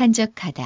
한적하다.